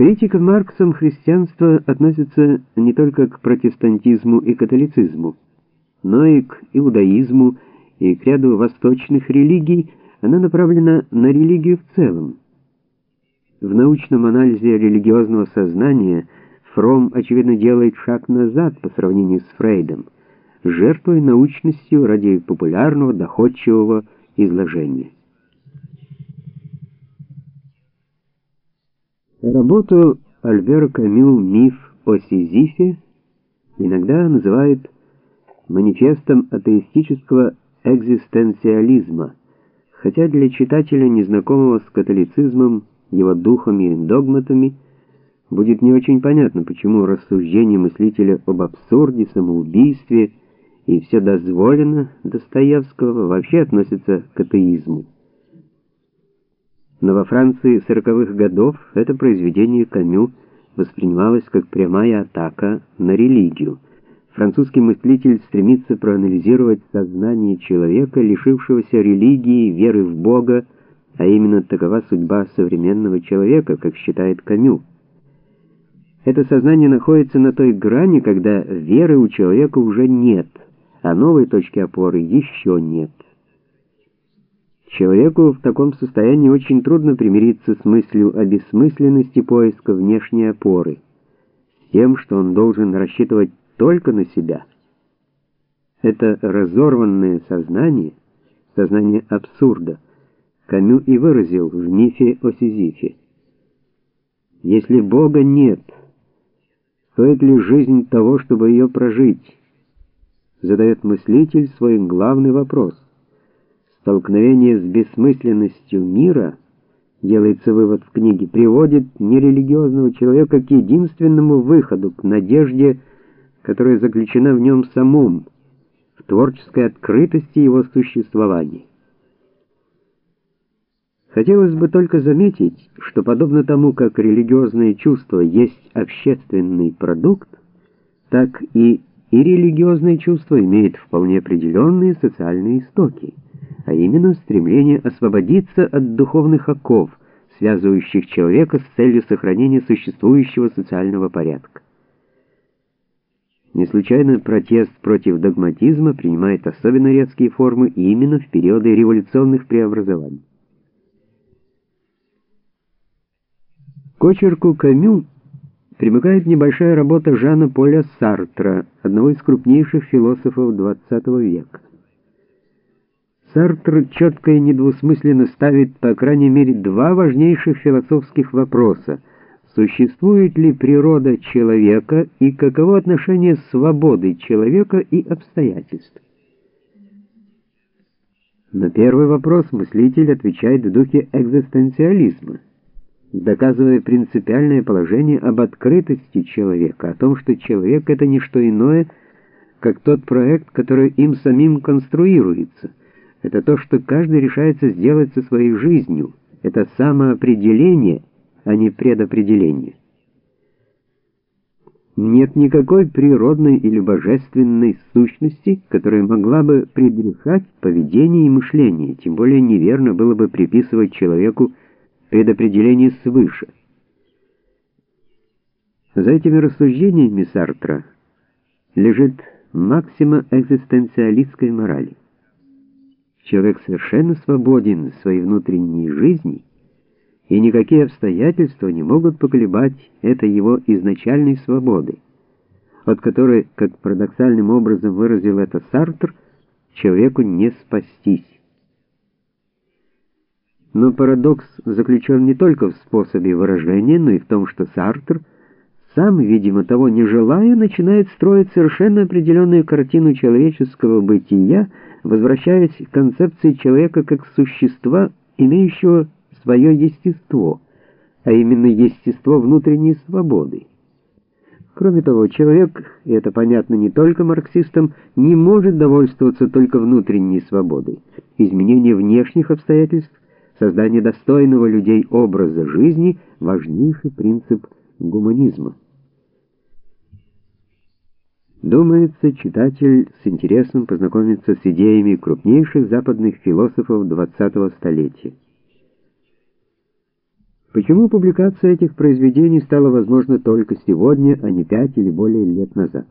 Критика Марксом христианства относится не только к протестантизму и католицизму, но и к иудаизму и к ряду восточных религий, она направлена на религию в целом. В научном анализе религиозного сознания Фром, очевидно, делает шаг назад по сравнению с Фрейдом, жертвуя научностью ради популярного, доходчивого изложения. Работу Альбера Камю «Миф о Сизифе» иногда называют манифестом атеистического экзистенциализма, хотя для читателя, незнакомого с католицизмом, его духами и догматами, будет не очень понятно, почему рассуждения мыслителя об абсурде, самоубийстве и все дозволено Достоевского вообще относятся к атеизму. Но во Франции сороковых годов это произведение Камю воспринималось как прямая атака на религию. Французский мыслитель стремится проанализировать сознание человека, лишившегося религии, веры в Бога, а именно такова судьба современного человека, как считает Камю. Это сознание находится на той грани, когда веры у человека уже нет, а новой точки опоры еще нет. Человеку в таком состоянии очень трудно примириться с мыслью о бессмысленности поиска внешней опоры, с тем, что он должен рассчитывать только на себя. Это разорванное сознание, сознание абсурда, Камю и выразил в мифе о Сизифе. Если Бога нет, стоит ли жизнь того, чтобы ее прожить? Задает мыслитель свой главный вопрос. Столкновение с бессмысленностью мира, делается вывод в книге, приводит нерелигиозного человека к единственному выходу, к надежде, которая заключена в нем самом, в творческой открытости его существования. Хотелось бы только заметить, что подобно тому, как религиозное чувство есть общественный продукт, так и и религиозное чувство имеет вполне определенные социальные истоки а именно стремление освободиться от духовных оков, связывающих человека с целью сохранения существующего социального порядка. Не случайно протест против догматизма принимает особенно резкие формы именно в периоды революционных преобразований. К очерку Камю примыкает небольшая работа Жана Поля Сартра, одного из крупнейших философов XX века. Сартр четко и недвусмысленно ставит, по крайней мере, два важнейших философских вопроса. Существует ли природа человека и каково отношение свободы человека и обстоятельств? На первый вопрос мыслитель отвечает в духе экзистенциализма, доказывая принципиальное положение об открытости человека, о том, что человек — это не что иное, как тот проект, который им самим конструируется — это то, что каждый решается сделать со своей жизнью. Это самоопределение, а не предопределение. Нет никакой природной или божественной сущности, которая могла бы предрешать поведение и мышление, тем более неверно было бы приписывать человеку предопределение свыше. За этими рассуждениями Сартра лежит максима экзистенциалистской морали. Человек совершенно свободен в своей внутренней жизни, и никакие обстоятельства не могут поколебать этой его изначальной свободы, от которой, как парадоксальным образом выразил это Сартр, человеку не спастись. Но парадокс заключен не только в способе выражения, но и в том, что Сартр, сам, видимо, того не желая, начинает строить совершенно определенную картину человеческого бытия, возвращаясь к концепции человека как существа, имеющего свое естество, а именно естество внутренней свободы. Кроме того, человек, и это понятно не только марксистам, не может довольствоваться только внутренней свободой. Изменение внешних обстоятельств, создание достойного людей образа жизни – важнейший принцип гуманизма. Думается, читатель с интересом познакомится с идеями крупнейших западных философов XX столетия. Почему публикация этих произведений стала возможна только сегодня, а не пять или более лет назад?